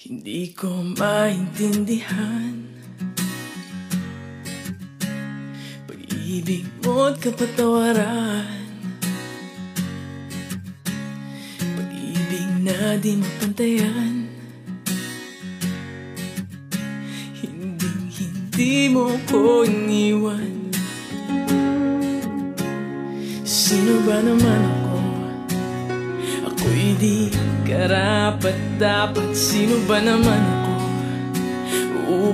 Hindi ko maintindihan. Pag-ibig mo't kapatawaran. Pag-ibig na di mapantayan. Hindi, hindi mo ko iniwan. Sino ba naman ako? Ako'y di karapat dapat Sino ba naman ako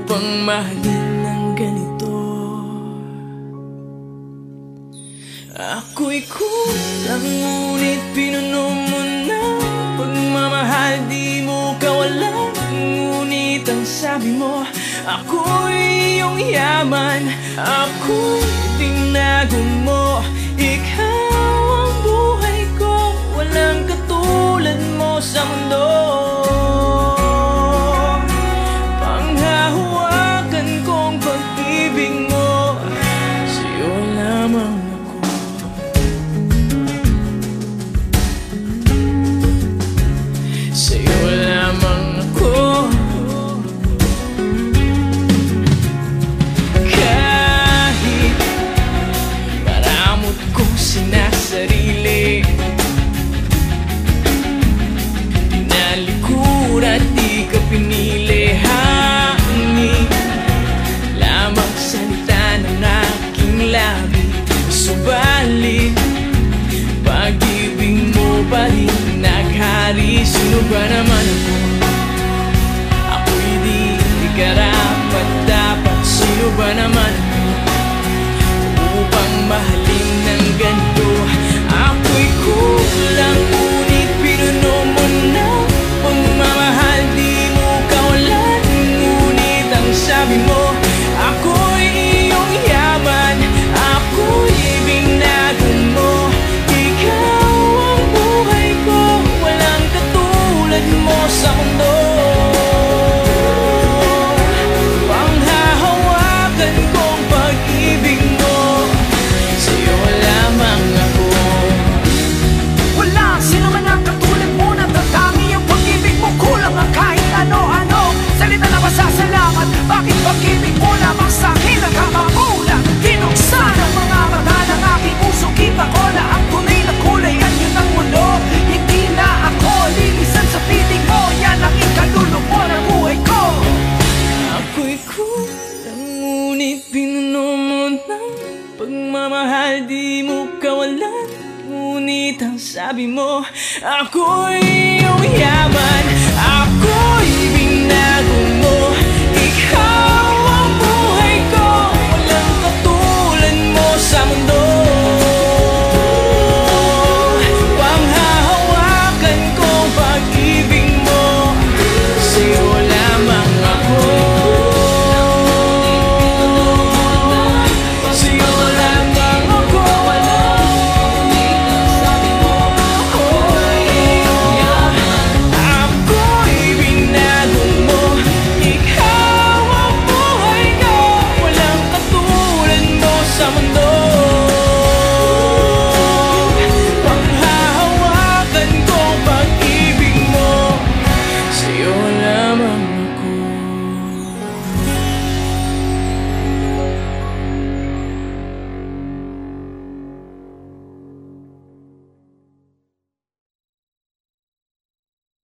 Upang mahalin ng ganito? Ako'y kulang ngunit pinuno mo na. Pagmamahal di mo kawalan Ngunit ang sabi mo Ako'y iyong yaman. Ako'y tinago mo Ikaw Subalit Pag-ibig mo pa rin Naghari Sino ba naman ako? mundo. Pagmamahal di mo kawalan Ngunit ang sabi mo Ako'y iyong yaman Ako'y binago mo. Ikaw ang buhay ko Walang katulad mo sa mundo.